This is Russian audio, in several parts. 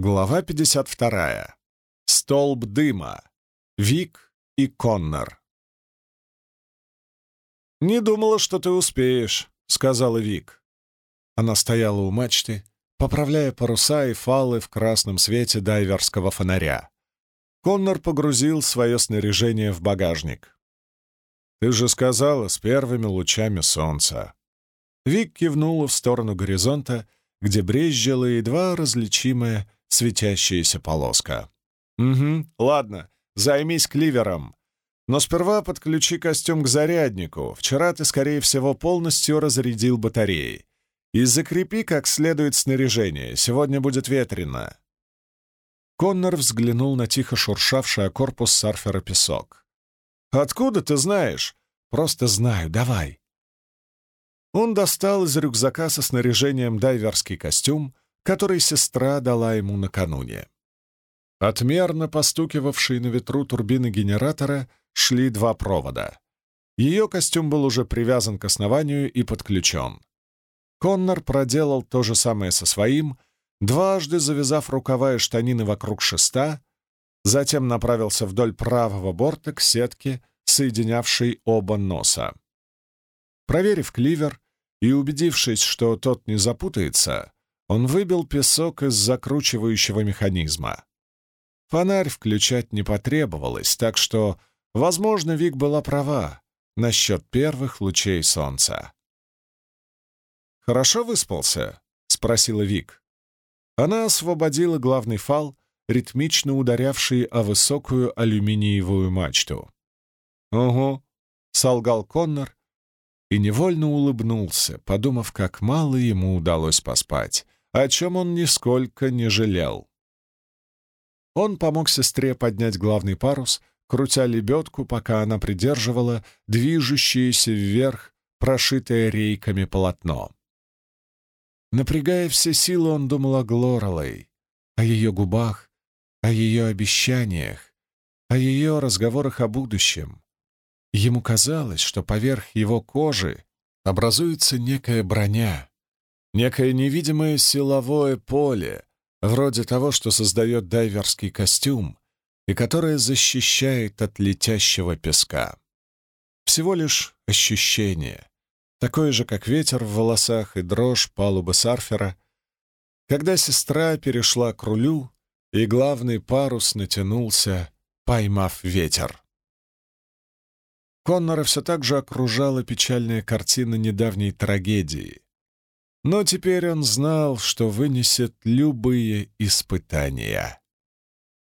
Глава 52. Столб дыма. Вик и Коннор. «Не думала, что ты успеешь», — сказала Вик. Она стояла у мачты, поправляя паруса и фалы в красном свете дайверского фонаря. Коннор погрузил свое снаряжение в багажник. «Ты же сказала, с первыми лучами солнца». Вик кивнула в сторону горизонта, где брезжила едва различимая светящаяся полоска. «Угу, ладно, займись кливером. Но сперва подключи костюм к заряднику. Вчера ты, скорее всего, полностью разрядил батареи. И закрепи как следует снаряжение. Сегодня будет ветрено». Коннор взглянул на тихо шуршавший о корпус сарфера песок. «Откуда ты знаешь?» «Просто знаю, давай». Он достал из рюкзака со снаряжением дайверский костюм, который сестра дала ему накануне. Отмерно постукивавшие на ветру турбины генератора шли два провода. Ее костюм был уже привязан к основанию и подключен. Коннор проделал то же самое со своим, дважды завязав рукава и штанины вокруг шеста, затем направился вдоль правого борта к сетке, соединявшей оба носа. Проверив кливер и убедившись, что тот не запутается, он выбил песок из закручивающего механизма. Фонарь включать не потребовалось, так что, возможно, Вик была права насчет первых лучей солнца. «Хорошо выспался?» — спросила Вик. Она освободила главный фал, ритмично ударявший о высокую алюминиевую мачту. «Угу», — солгал Коннор и невольно улыбнулся, подумав, как мало ему удалось поспать о чем он нисколько не жалел. Он помог сестре поднять главный парус, крутя лебедку, пока она придерживала движущееся вверх, прошитое рейками полотно. Напрягая все силы, он думал о Глоралей, о ее губах, о ее обещаниях, о ее разговорах о будущем. Ему казалось, что поверх его кожи образуется некая броня, некое невидимое силовое поле, вроде того, что создает дайверский костюм и которое защищает от летящего песка. Всего лишь ощущение, такое же, как ветер в волосах и дрожь палубы сарфера, когда сестра перешла к рулю, и главный парус натянулся, поймав ветер. Коннора все так же окружала печальная картина недавней трагедии, но теперь он знал, что вынесет любые испытания.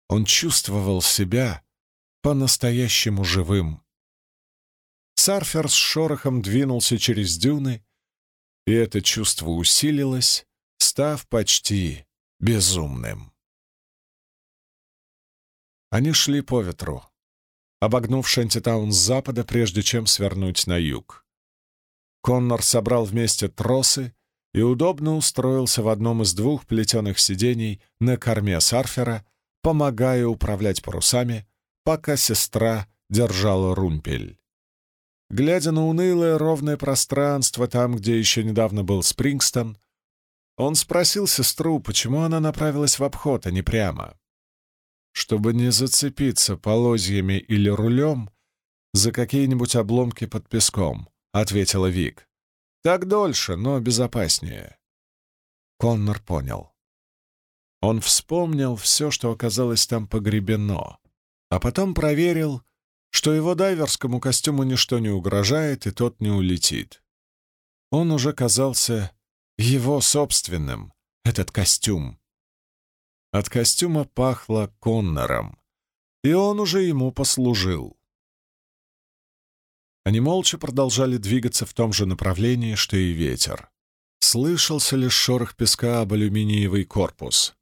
Он чувствовал себя по-настоящему живым. Сарфер с шорохом двинулся через дюны, и это чувство усилилось, став почти безумным. Они шли по ветру, обогнув Шантитаун с запада, прежде чем свернуть на юг. Коннор собрал вместе тросы и удобно устроился в одном из двух плетеных сидений на корме сарфера, помогая управлять парусами, пока сестра держала румпель. Глядя на унылое ровное пространство там, где еще недавно был Спрингстон, он спросил сестру, почему она направилась в обход, а не прямо. Чтобы не зацепиться полозьями или рулем за какие-нибудь обломки под песком, — ответила Вик. Так дольше, но безопаснее. Коннор понял. Он вспомнил все, что оказалось там погребено, а потом проверил, что его дайверскому костюму ничто не угрожает, и тот не улетит. Он уже казался его собственным, этот костюм. От костюма пахло Коннором, и он уже ему послужил. Они молча продолжали двигаться в том же направлении, что и ветер. Слышался лишь шорох песка об алюминиевый корпус.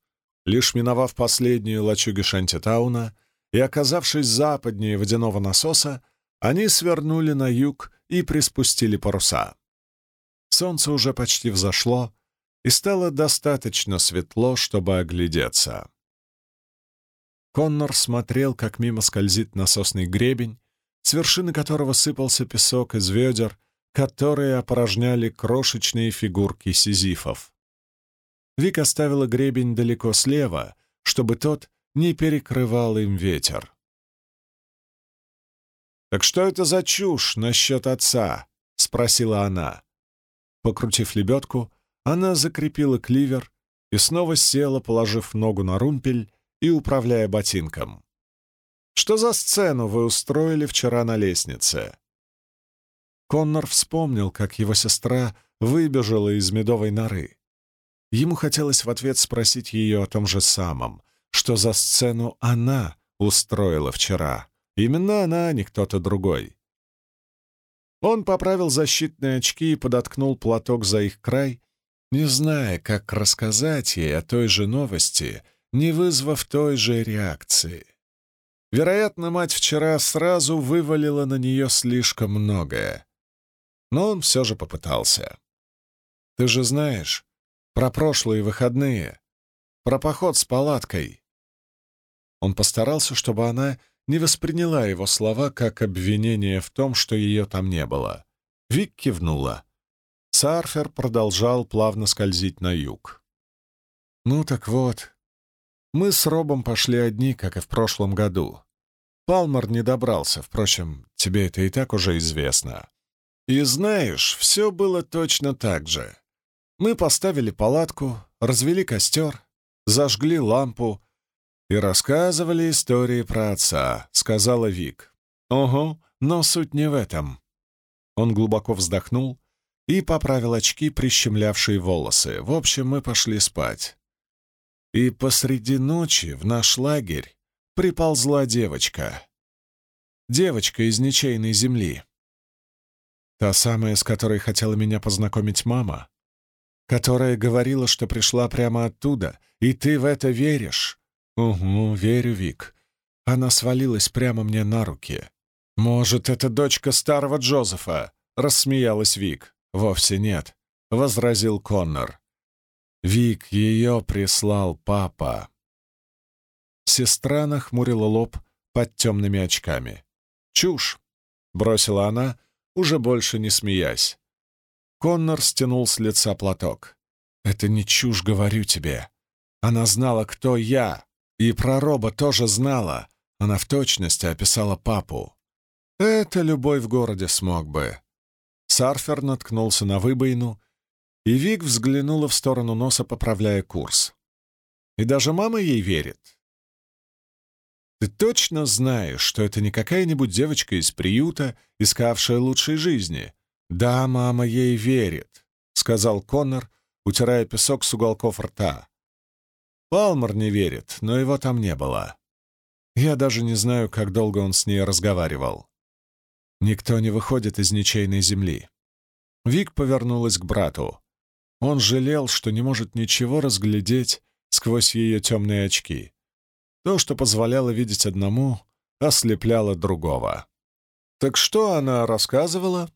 Лишь миновав последнюю лачуги Шантитауна и оказавшись западнее водяного насоса, они свернули на юг и приспустили паруса. Солнце уже почти взошло, и стало достаточно светло, чтобы оглядеться. Коннор смотрел, как мимо скользит насосный гребень, с вершины которого сыпался песок из ведер, которые опорожняли крошечные фигурки сизифов. Вик оставила гребень далеко слева, чтобы тот не перекрывал им ветер. «Так что это за чушь насчет отца?» — спросила она. Покрутив лебедку, она закрепила кливер и снова села, положив ногу на румпель и управляя ботинком. «Что за сцену вы устроили вчера на лестнице?» Коннор вспомнил, как его сестра выбежала из медовой норы. Ему хотелось в ответ спросить ее о том же самом, что за сцену она устроила вчера. Именно она, а не кто-то другой. Он поправил защитные очки и подоткнул платок за их край, не зная, как рассказать ей о той же новости, не вызвав той же реакции. Вероятно, мать вчера сразу вывалила на нее слишком многое. Но он все же попытался. «Ты же знаешь про прошлые выходные, про поход с палаткой». Он постарался, чтобы она не восприняла его слова как обвинение в том, что ее там не было. Вик кивнула. Сарфер продолжал плавно скользить на юг. «Ну так вот, мы с Робом пошли одни, как и в прошлом году. Палмер не добрался, впрочем, тебе это и так уже известно. И знаешь, все было точно так же. Мы поставили палатку, развели костер, зажгли лампу, и рассказывали истории про отца», — сказала Вик. «Ого, но суть не в этом». Он глубоко вздохнул и поправил очки, прищемлявшие волосы. В общем, мы пошли спать. И посреди ночи в наш лагерь приползла девочка. Девочка из ничейной земли. Та самая, с которой хотела меня познакомить мама. Которая говорила, что пришла прямо оттуда, и ты в это веришь. «Угу, верю, Вик. Она свалилась прямо мне на руки. Может, это дочка старого Джозефа?» — рассмеялась Вик. «Вовсе нет», — возразил Коннор. «Вик, ее прислал папа». Сестра нахмурила лоб под темными очками. «Чушь!» — бросила она, уже больше не смеясь. Коннор стянул с лица платок. «Это не чушь, говорю тебе. Она знала, кто я, и про Роба тоже знала. Она в точности описала папу. Это любой в городе смог бы. Сарфер наткнулся на выбоину, и Вик взглянула в сторону носа, поправляя курс. И даже мама ей верит. Ты точно знаешь, что это не какая-нибудь девочка из приюта, искавшая лучшей жизни. Да, мама ей верит, — сказал Коннор, утирая песок с уголков рта. Палмер не верит, но его там не было. Я даже не знаю, как долго он с ней разговаривал. Никто не выходит из ничейной земли. Вик повернулась к брату. Он жалел, что не может ничего разглядеть сквозь ее темные очки. То, что позволяло видеть одному, ослепляло другого. Так что она рассказывала?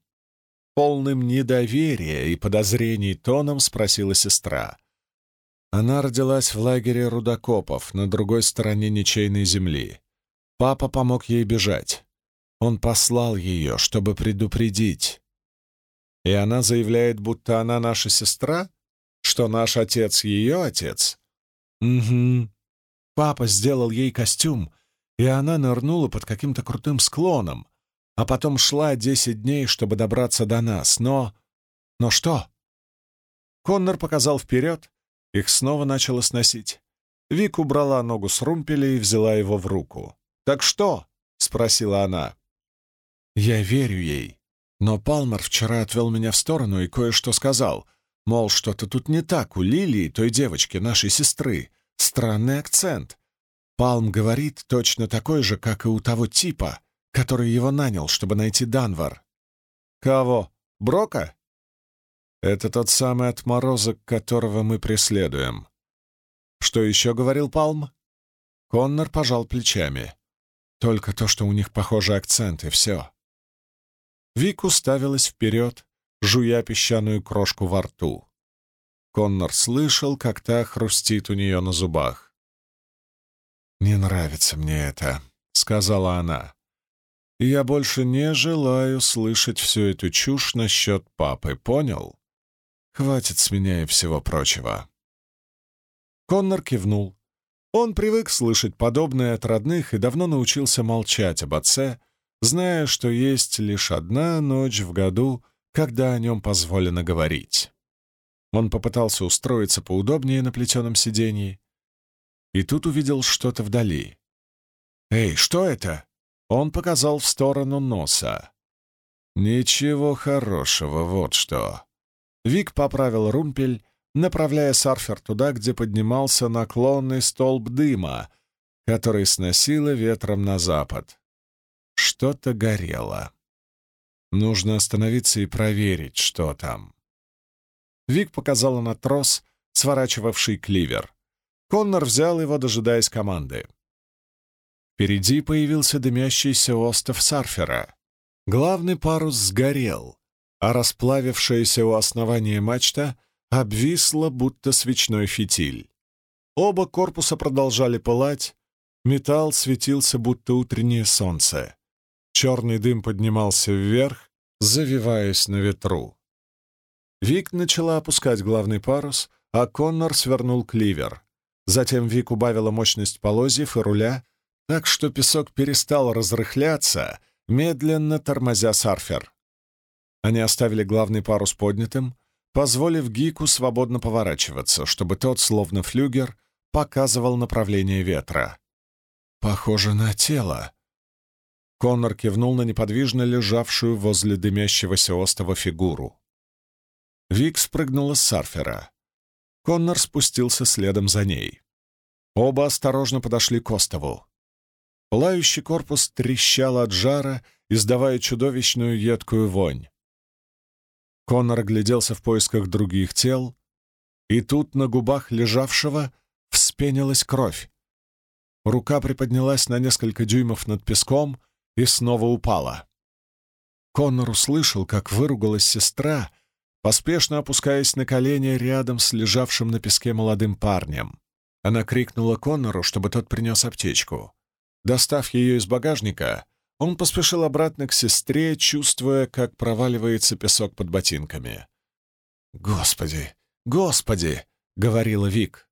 Полным недоверия и подозрений тоном спросила сестра. Она родилась в лагере рудокопов на другой стороне ничейной земли. Папа помог ей бежать. Он послал ее, чтобы предупредить. И она заявляет, будто она наша сестра? Что наш отец ее отец? Угу. Папа сделал ей костюм, и она нырнула под каким-то крутым склоном, а потом шла десять дней, чтобы добраться до нас. Но... Но что? Коннор показал вперед, их снова начало сносить. Вик убрала ногу с румпеля и взяла его в руку. «Так что?» — спросила она. «Я верю ей. Но Палмер вчера отвел меня в сторону и кое-что сказал. Мол, что-то тут не так у Лилии, той девочки, нашей сестры. Странный акцент. Палм говорит точно такой же, как и у того типа, который его нанял, чтобы найти Данвар. «Кого? Брока?» Это тот самый отморозок, которого мы преследуем. Что еще говорил Палм? Коннор пожал плечами. Только то, что у них похожий акцент, и все. Вик уставилась вперед, жуя песчаную крошку во рту. Коннор слышал, как та хрустит у нее на зубах. «Не нравится мне это», — сказала она. «Я больше не желаю слышать всю эту чушь насчет папы, понял?» Хватит с меня и всего прочего. Коннор кивнул. Он привык слышать подобное от родных и давно научился молчать об отце, зная, что есть лишь одна ночь в году, когда о нем позволено говорить. Он попытался устроиться поудобнее на плетеном сиденье, и тут увидел что-то вдали. «Эй, что это?» Он показал в сторону носа. «Ничего хорошего, вот что». Вик поправил румпель, направляя сарфер туда, где поднимался наклонный столб дыма, который сносило ветром на запад. Что-то горело. Нужно остановиться и проверить, что там. Вик показала на трос, сворачивавший кливер. Коннор взял его, дожидаясь команды. Впереди появился дымящийся остов сарфера. Главный парус сгорел, а расплавившаяся у основания мачта обвисла, будто свечной фитиль. Оба корпуса продолжали пылать, металл светился, будто утреннее солнце. Черный дым поднимался вверх, завиваясь на ветру. Вик начала опускать главный парус, а Коннор свернул кливер. Затем Вик убавила мощность полозьев и руля, так что песок перестал разрыхляться, медленно тормозя сарфер. Они оставили главный парус поднятым, позволив Гику свободно поворачиваться, чтобы тот, словно флюгер, показывал направление ветра. «Похоже на тело». Коннор кивнул на неподвижно лежавшую возле дымящегося остова фигуру. Вик спрыгнула с сарфера. Коннор спустился следом за ней. Оба осторожно подошли к острову. Пылающий корпус трещал от жара, издавая чудовищную едкую вонь. Коннор огляделся в поисках других тел, и тут на губах лежавшего вспенилась кровь. Рука приподнялась на несколько дюймов над песком и снова упала. Коннор услышал, как выругалась сестра, поспешно опускаясь на колени рядом с лежавшим на песке молодым парнем. Она крикнула Коннору, чтобы тот принес аптечку. Достав ее из багажника, он поспешил обратно к сестре, чувствуя, как проваливается песок под ботинками. «Господи! Господи!» — говорила Вик.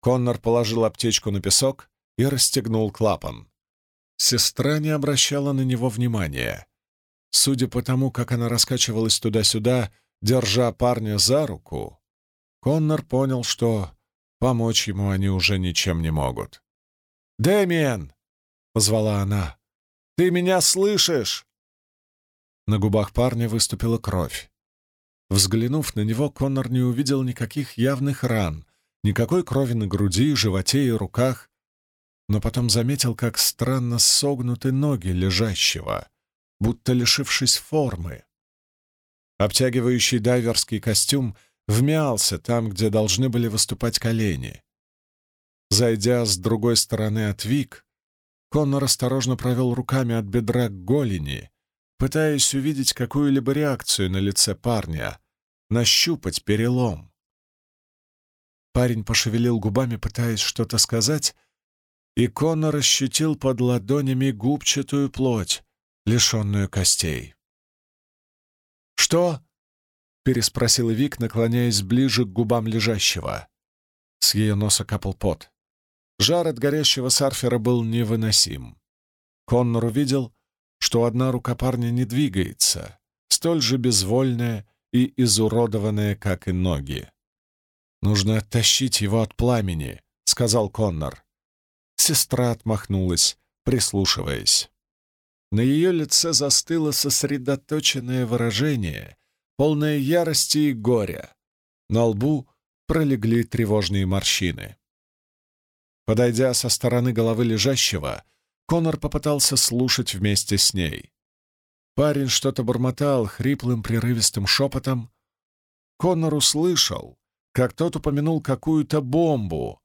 Коннор положил аптечку на песок и расстегнул клапан. Сестра не обращала на него внимания. Судя по тому, как она раскачивалась туда-сюда, держа парня за руку, Коннор понял, что помочь ему они уже ничем не могут. «Дэмиен!» — позвала она. Ты меня слышишь?» На губах парня выступила кровь. Взглянув на него, Коннор не увидел никаких явных ран, никакой крови на груди, животе и руках, но потом заметил, как странно согнуты ноги лежащего, будто лишившись формы. Обтягивающий дайверский костюм вмялся там, где должны были выступать колени. Зайдя с другой стороны от Вик, Коннор осторожно провел руками от бедра к голени, пытаясь увидеть какую-либо реакцию на лице парня, нащупать перелом. Парень пошевелил губами, пытаясь что-то сказать, и Коннор ощутил под ладонями губчатую плоть, лишенную костей. «Что?» — переспросила Вик, наклоняясь ближе к губам лежащего. С ее носа капал пот. Жар от горящего сарфера был невыносим. Коннор увидел, что одна рука парня не двигается, столь же безвольная и изуродованная, как и ноги. «Нужно оттащить его от пламени», — сказал Коннор. Сестра отмахнулась, прислушиваясь. На ее лице застыло сосредоточенное выражение, полное ярости и горя. На лбу пролегли тревожные морщины. Подойдя со стороны головы лежащего, Конор попытался слушать вместе с ней. Парень что-то бормотал хриплым прерывистым шепотом. Конор услышал, как тот упомянул какую-то бомбу,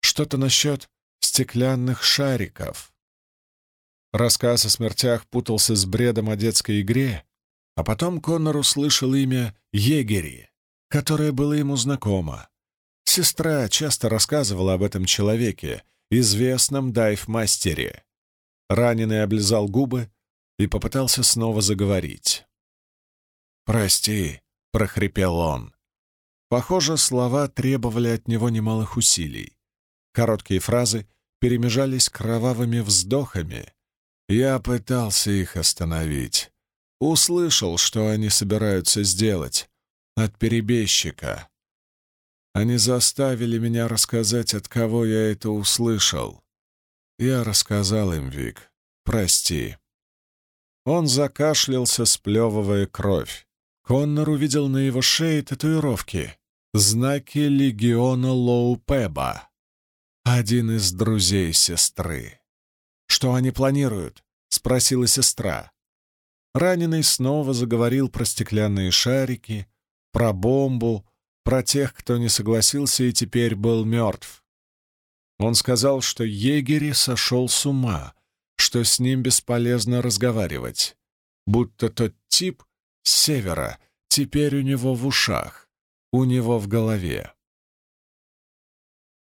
что-то насчет стеклянных шариков. Рассказ о смертях путался с бредом о детской игре, а потом Коннор услышал имя Егери, которое было ему знакомо. Сестра часто рассказывала об этом человеке, известном дайв-мастере. Раненый облизал губы и попытался снова заговорить. «Прости», — прохрипел он. Похоже, слова требовали от него немалых усилий. Короткие фразы перемежались кровавыми вздохами. Я пытался их остановить. Услышал, что они собираются сделать. От перебежчика. Они заставили меня рассказать, от кого я это услышал. Я рассказал им, Вик. Прости. Он закашлялся, сплевывая кровь. Коннор увидел на его шее татуировки. Знаки легиона Лоупеба. Один из друзей сестры. «Что они планируют?» — спросила сестра. Раненый снова заговорил про стеклянные шарики, про бомбу, про тех, кто не согласился и теперь был мертв. Он сказал, что егери сошел с ума, что с ним бесполезно разговаривать, будто тот тип с севера теперь у него в ушах, у него в голове.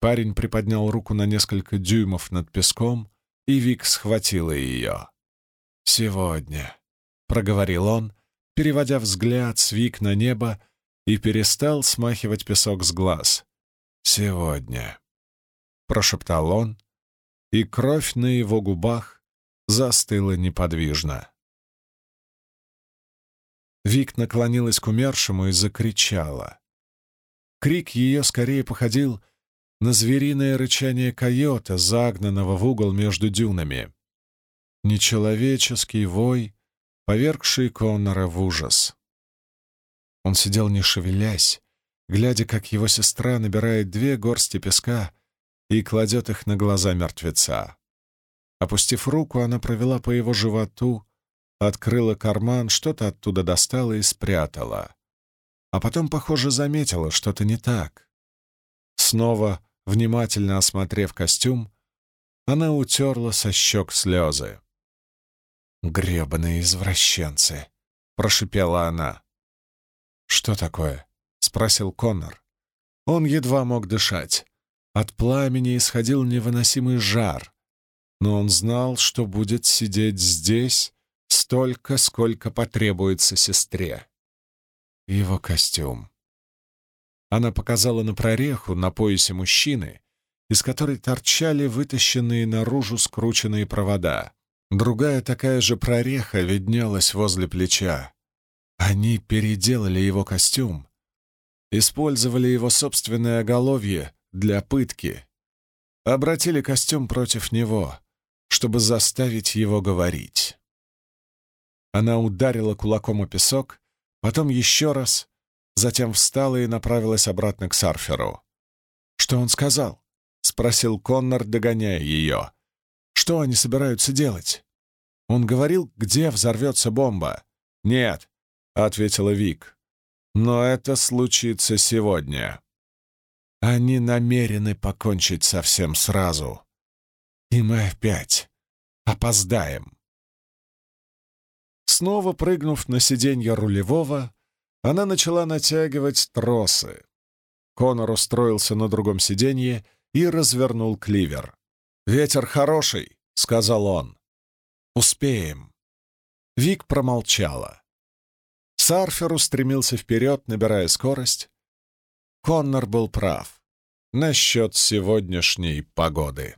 Парень приподнял руку на несколько дюймов над песком, и Вик схватила ее. «Сегодня», — проговорил он, переводя взгляд с Вик на небо, и перестал смахивать песок с глаз. «Сегодня», — прошептал он, и кровь на его губах застыла неподвижно. Вик наклонилась к умершему и закричала. Крик ее скорее походил на звериное рычание койота, загнанного в угол между дюнами. Нечеловеческий вой, повергший Коннора в ужас. Он сидел не шевелясь, глядя, как его сестра набирает две горсти песка и кладет их на глаза мертвеца. Опустив руку, она провела по его животу, открыла карман, что-то оттуда достала и спрятала. А потом, похоже, заметила что-то не так. Снова, внимательно осмотрев костюм, она утерла со щек слезы. «Гребаные извращенцы!» — прошипела она. «Что такое?» — спросил Коннор. Он едва мог дышать. От пламени исходил невыносимый жар, но он знал, что будет сидеть здесь столько, сколько потребуется сестре. Его костюм. Она показала на прореху на поясе мужчины, из которой торчали вытащенные наружу скрученные провода. Другая такая же прореха виднелась возле плеча. Они переделали его костюм, использовали его собственное оголовье для пытки, обратили костюм против него, чтобы заставить его говорить. Она ударила кулаком о песок, потом еще раз, затем встала и направилась обратно к Сарферу. «Что он сказал?» — спросил Коннор, догоняя ее. «Что они собираются делать?» Он говорил, где взорвется бомба. «Нет, — ответила Вик. «Но это случится сегодня. Они намерены покончить совсем сразу. И мы опять опоздаем». Снова прыгнув на сиденье рулевого, она начала натягивать тросы. Конор устроился на другом сиденье и развернул кливер. «Ветер хороший», — сказал он. «Успеем». Вик промолчала. Сарфер устремился вперед, набирая скорость. Коннор был прав насчет сегодняшней погоды.